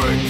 forward.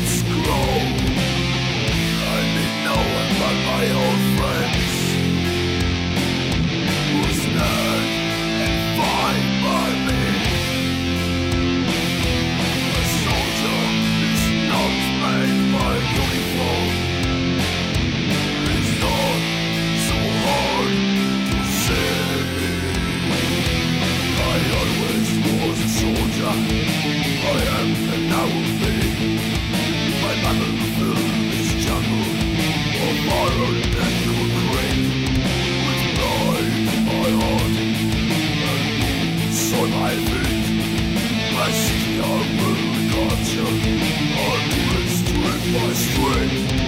soldier, I am the now thing. My battle filled this jungle of iron and concrete. With pride in I seek our world culture, our roots with my strength.